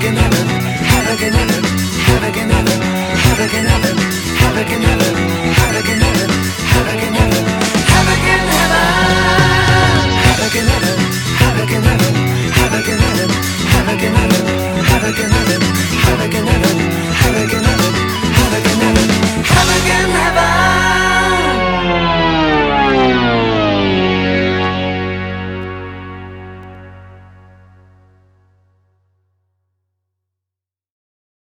have a heaven, night. Have heaven, good night. heaven, a good heaven.